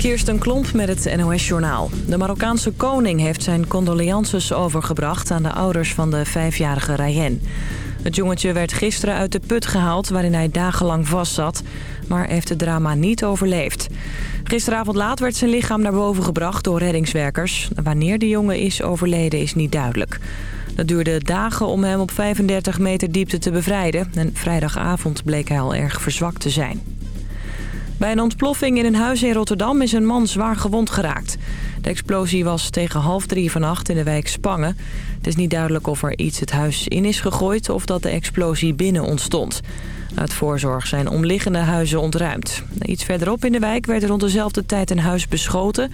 Kirsten Klomp met het NOS-journaal. De Marokkaanse koning heeft zijn condolences overgebracht... aan de ouders van de vijfjarige Rayen. Het jongetje werd gisteren uit de put gehaald... waarin hij dagenlang vastzat, maar heeft het drama niet overleefd. Gisteravond laat werd zijn lichaam naar boven gebracht door reddingswerkers. Wanneer de jongen is overleden is niet duidelijk. Het duurde dagen om hem op 35 meter diepte te bevrijden... en vrijdagavond bleek hij al erg verzwakt te zijn. Bij een ontploffing in een huis in Rotterdam is een man zwaar gewond geraakt. De explosie was tegen half drie vannacht in de wijk Spangen. Het is niet duidelijk of er iets het huis in is gegooid of dat de explosie binnen ontstond. Uit voorzorg zijn omliggende huizen ontruimd. Iets verderop in de wijk werd rond dezelfde tijd een huis beschoten.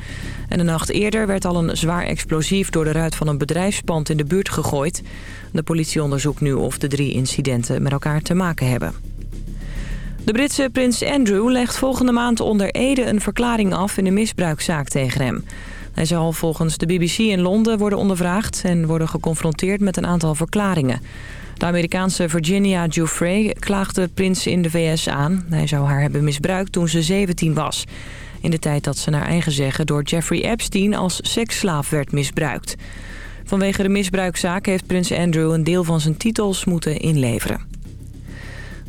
En een nacht eerder werd al een zwaar explosief door de ruit van een bedrijfspand in de buurt gegooid. De politie onderzoekt nu of de drie incidenten met elkaar te maken hebben. De Britse prins Andrew legt volgende maand onder Ede een verklaring af in een misbruikzaak tegen hem. Hij zal volgens de BBC in Londen worden ondervraagd en worden geconfronteerd met een aantal verklaringen. De Amerikaanse Virginia Giuffre klaagde prins in de VS aan. Hij zou haar hebben misbruikt toen ze 17 was. In de tijd dat ze naar eigen zeggen door Jeffrey Epstein als seksslaaf werd misbruikt. Vanwege de misbruikzaak heeft prins Andrew een deel van zijn titels moeten inleveren.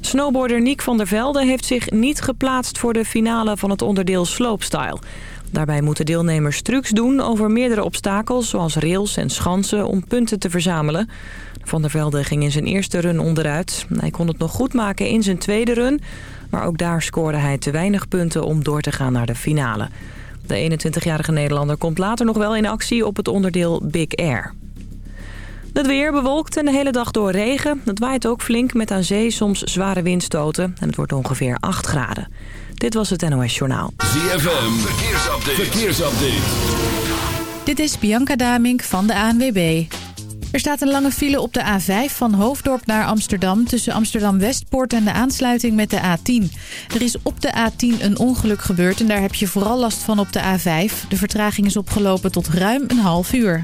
Snowboarder Niek van der Velde heeft zich niet geplaatst voor de finale van het onderdeel slopestyle. Daarbij moeten deelnemers trucs doen over meerdere obstakels... zoals rails en schansen om punten te verzamelen. Van der Velde ging in zijn eerste run onderuit. Hij kon het nog goed maken in zijn tweede run... maar ook daar scoorde hij te weinig punten om door te gaan naar de finale. De 21-jarige Nederlander komt later nog wel in actie op het onderdeel Big Air. Het weer bewolkt en de hele dag door regen. Het waait ook flink met aan zee soms zware windstoten. En het wordt ongeveer 8 graden. Dit was het NOS Journaal. ZFM, verkeersupdate. verkeersupdate. Dit is Bianca Damink van de ANWB. Er staat een lange file op de A5 van Hoofddorp naar Amsterdam... tussen Amsterdam-Westpoort en de aansluiting met de A10. Er is op de A10 een ongeluk gebeurd en daar heb je vooral last van op de A5. De vertraging is opgelopen tot ruim een half uur.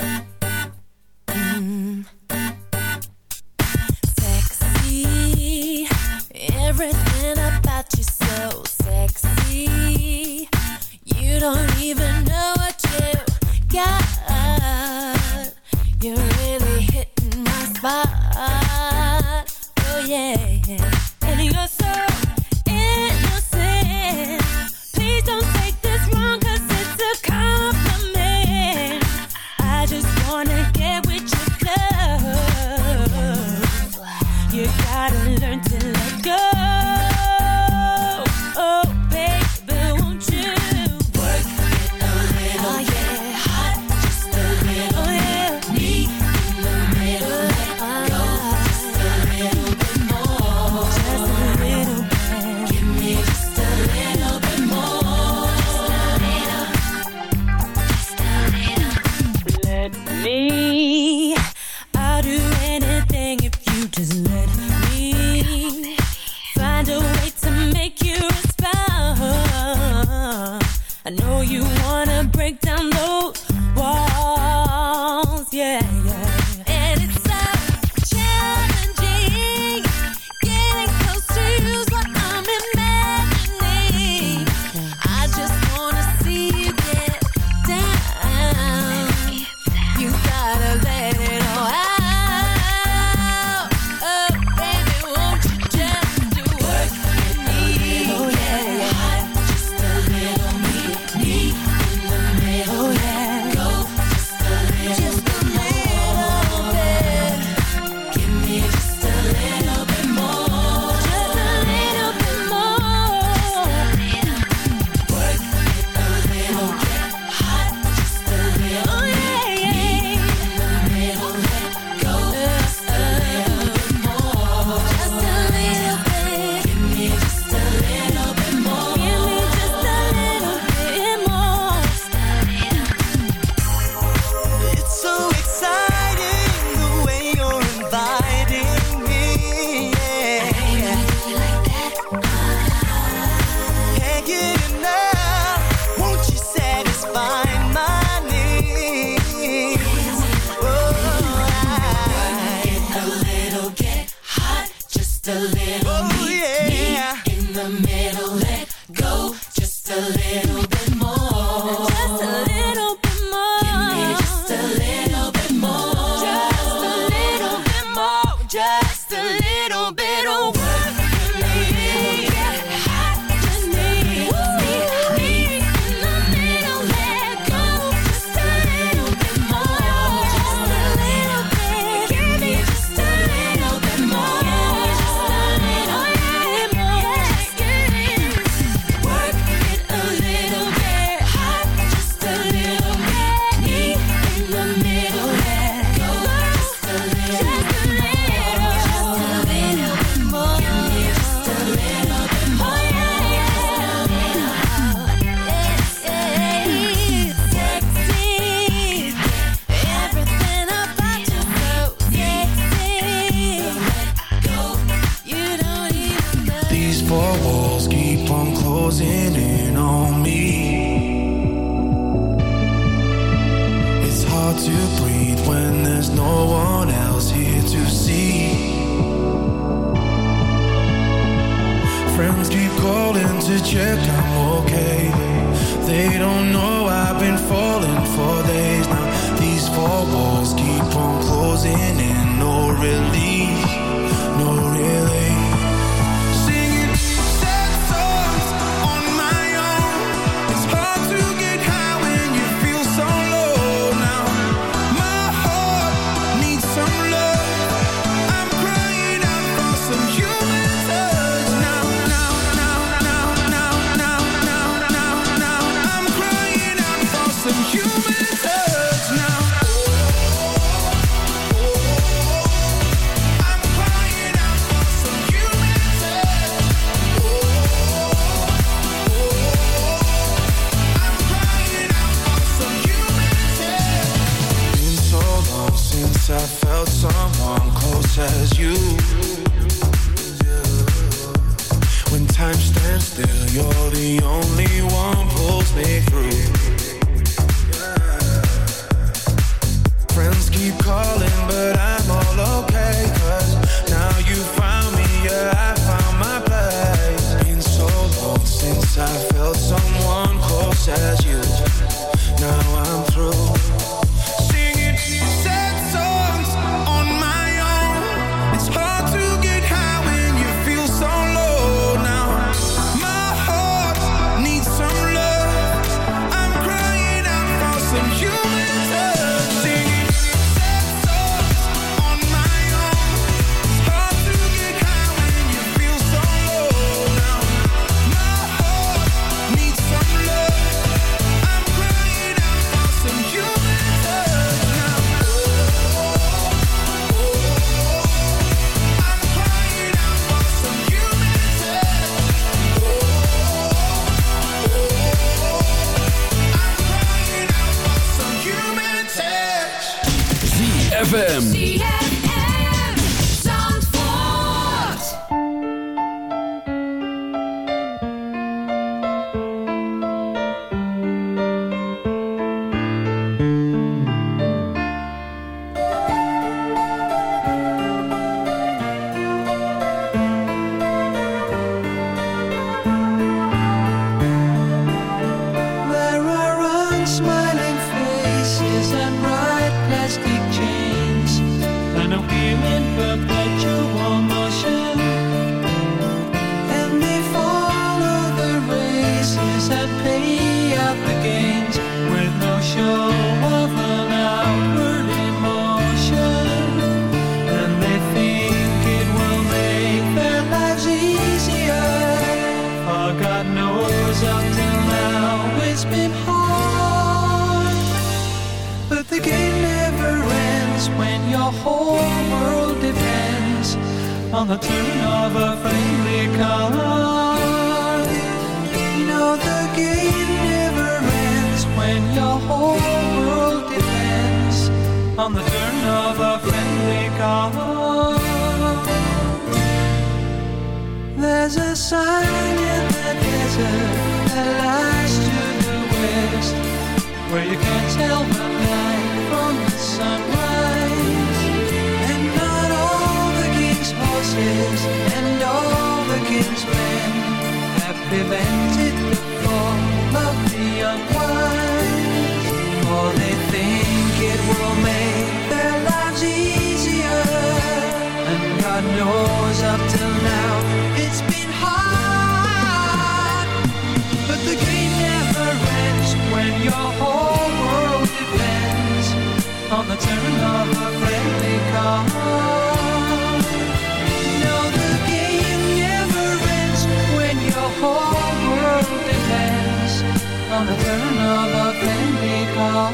on the turn of a friendly car.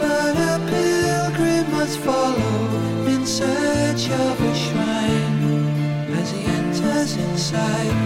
But a pilgrim must follow in search of a shrine as he enters inside.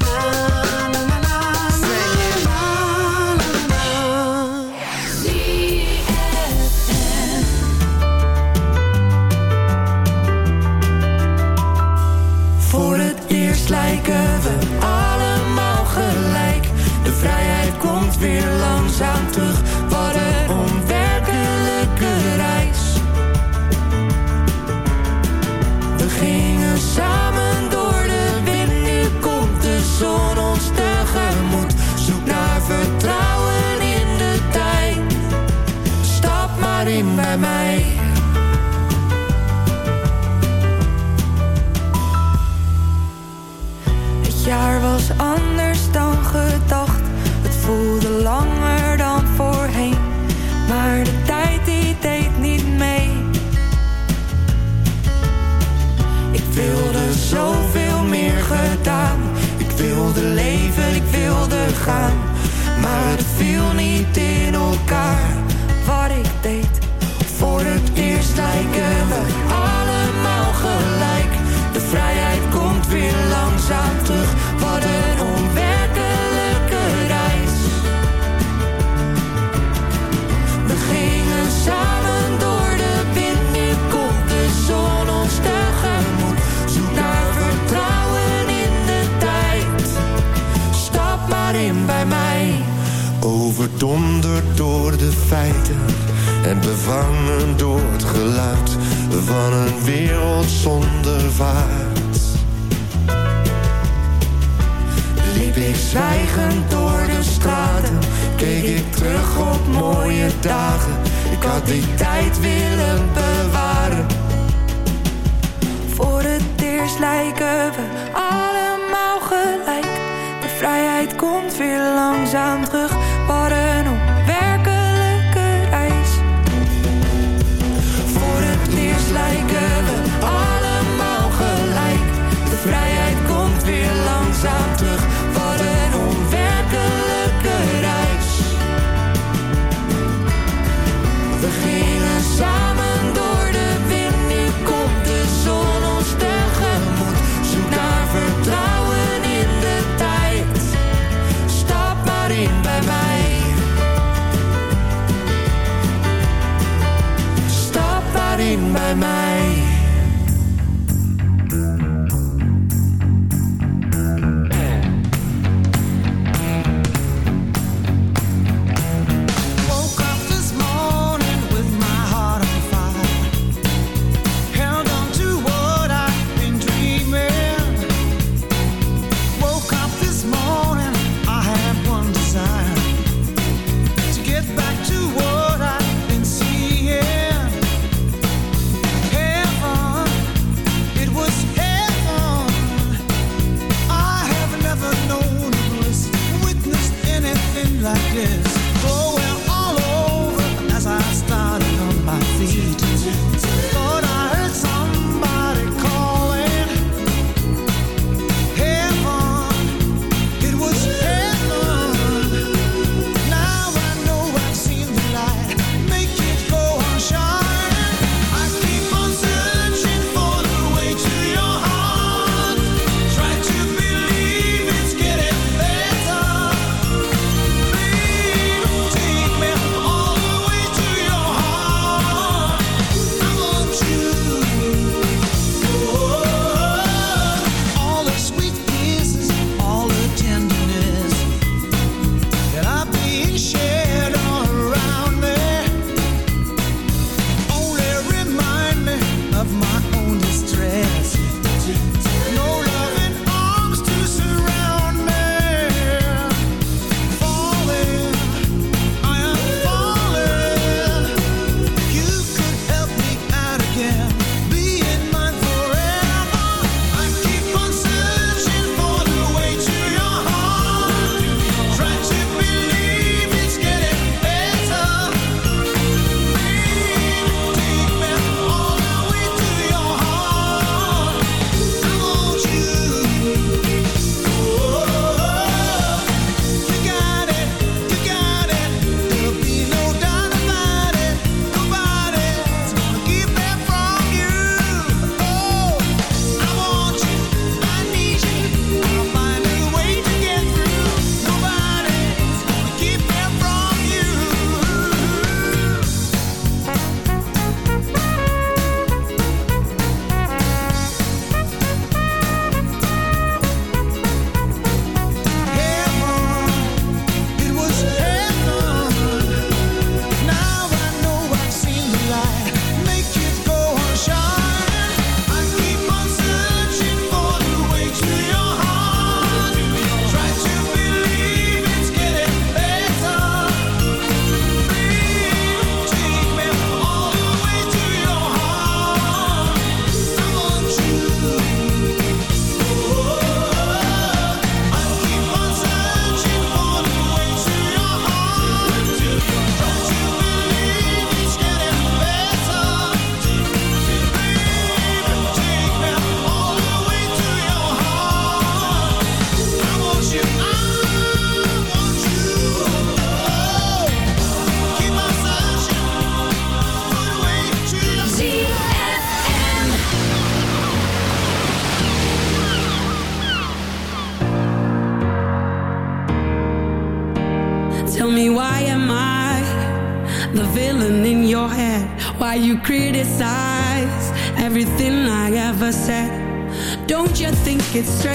It's strange?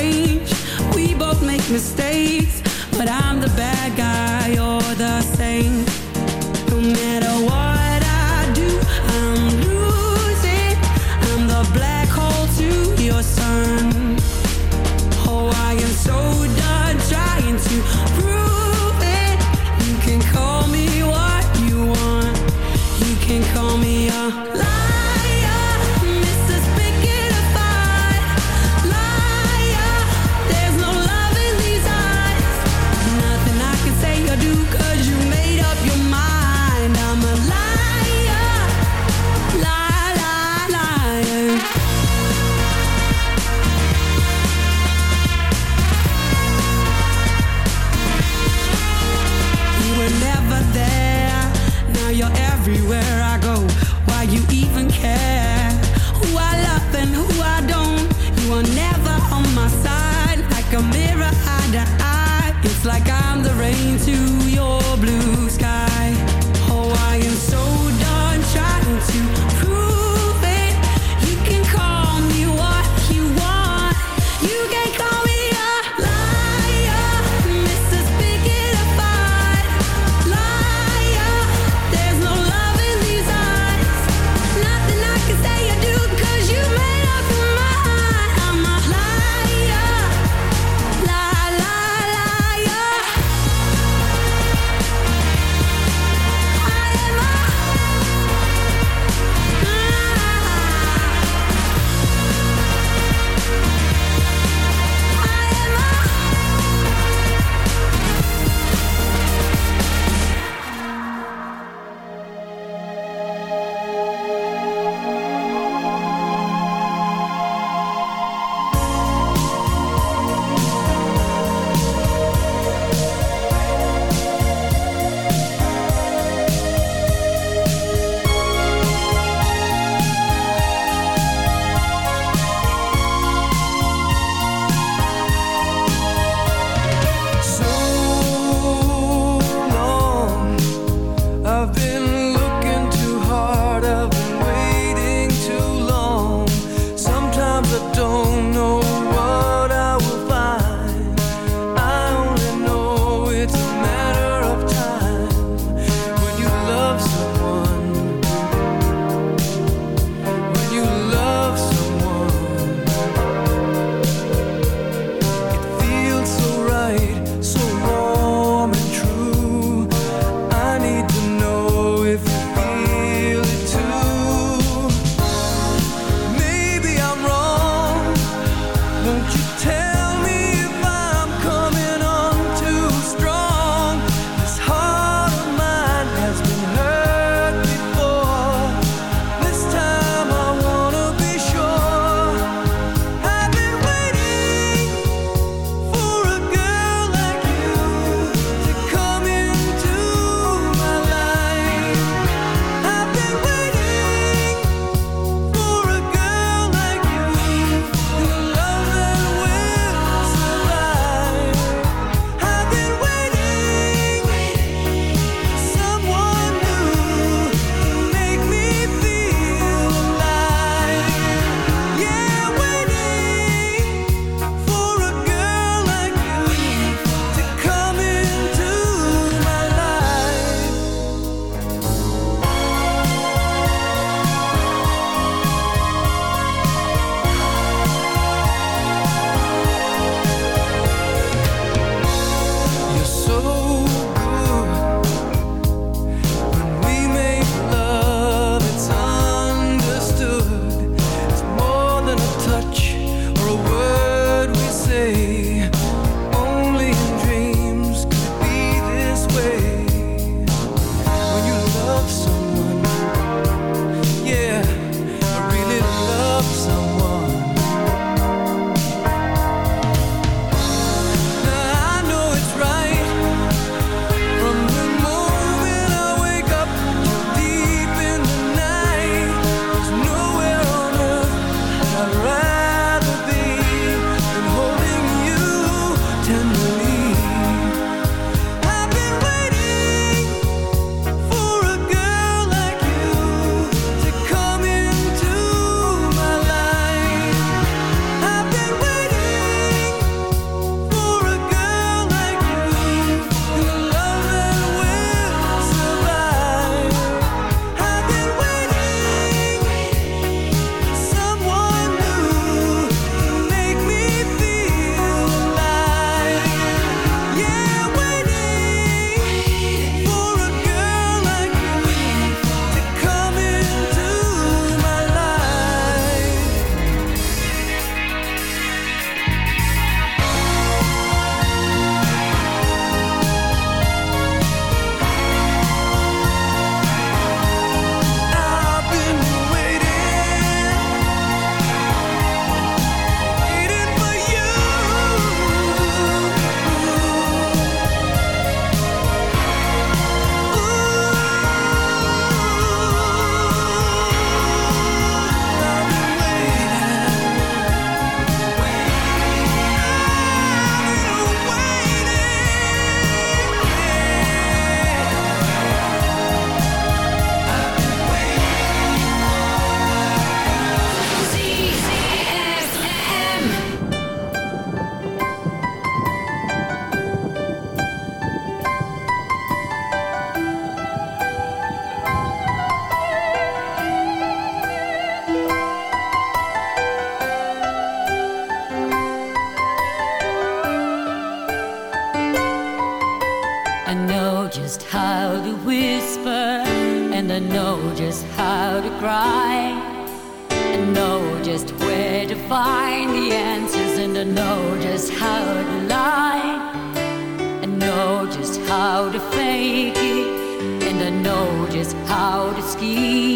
know just where to find the answers and I know just how to lie. and know just how to fake it and I know just how to scheme.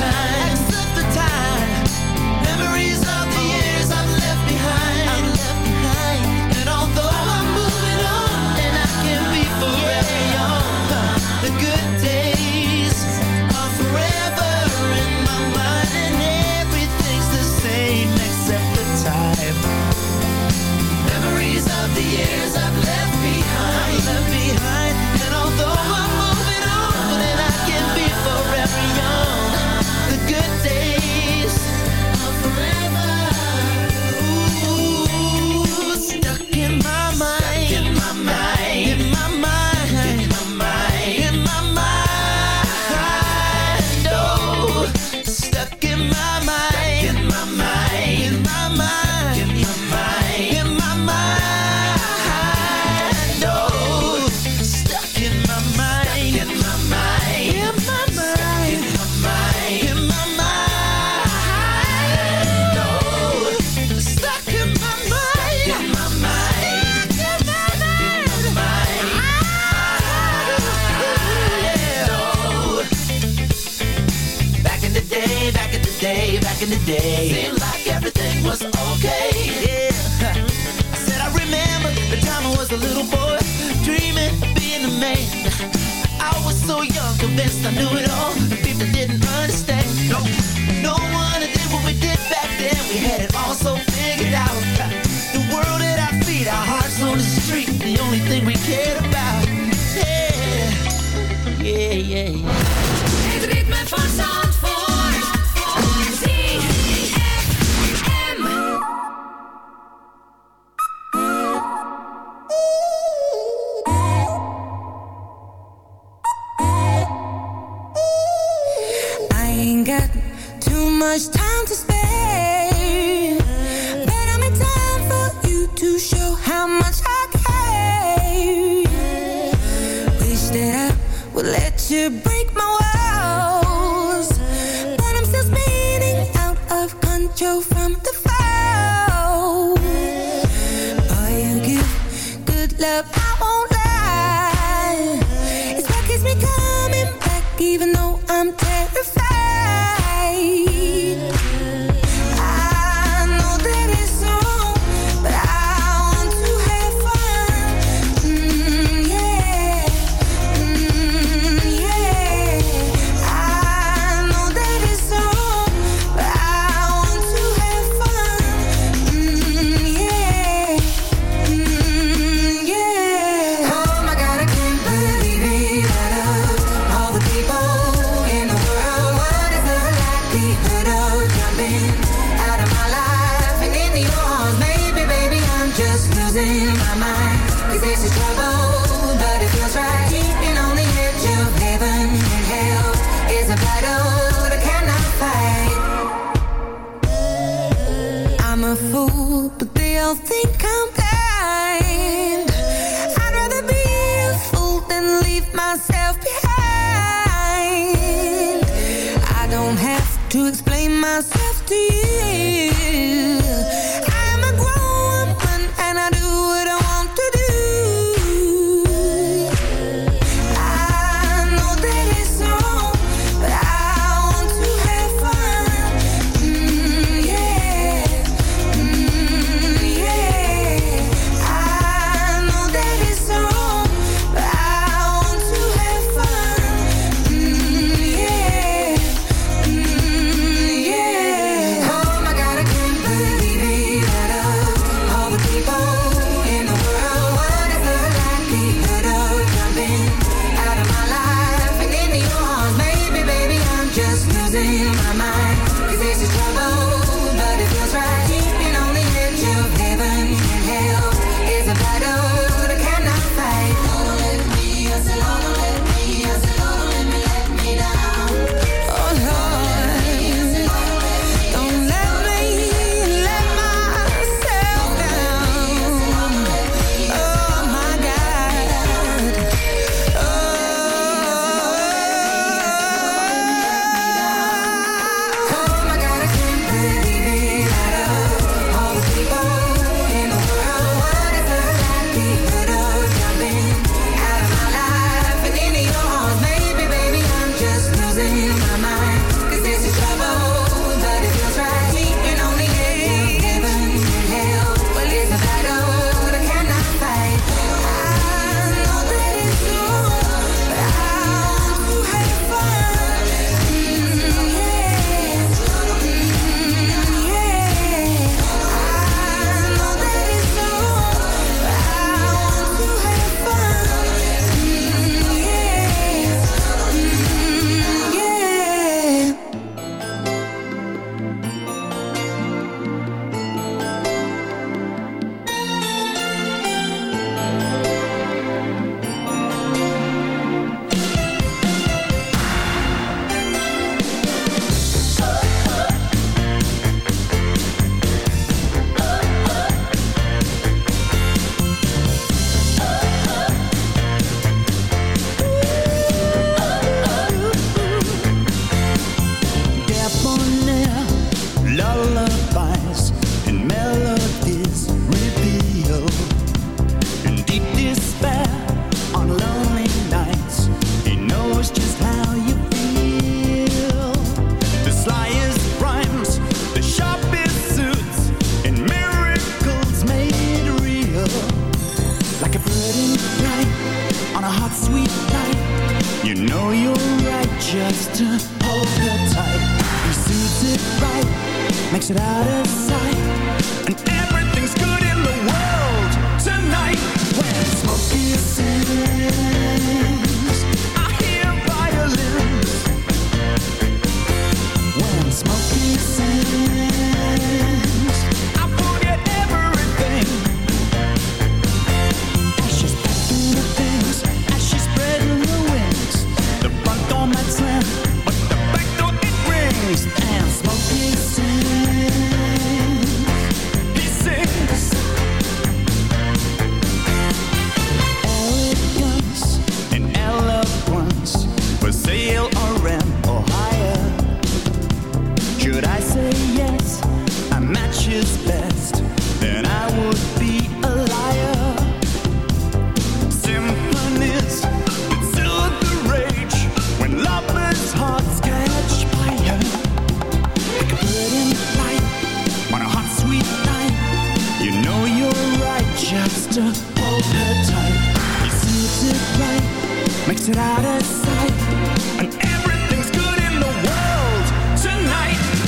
time. to break my walls. But I'm still spinning out of control from the Boy, you give good love, I won't lie. It's what keeps me coming back even though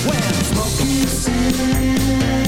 When smoking sin.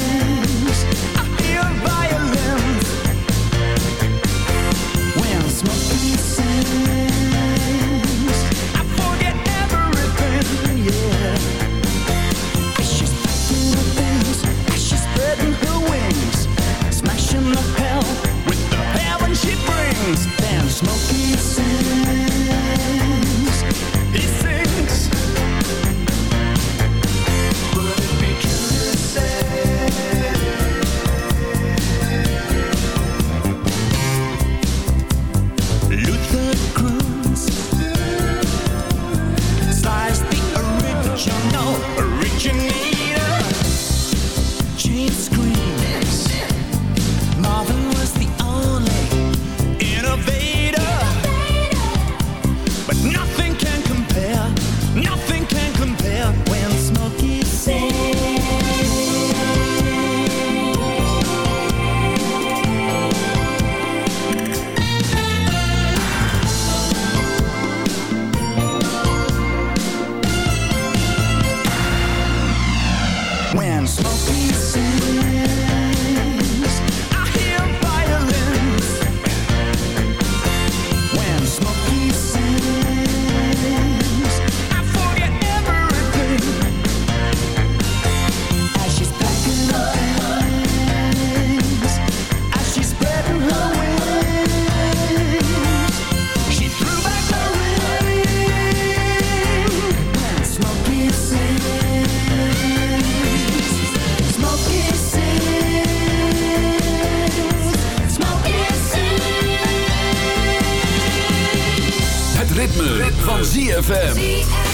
Ritme, van ZFM.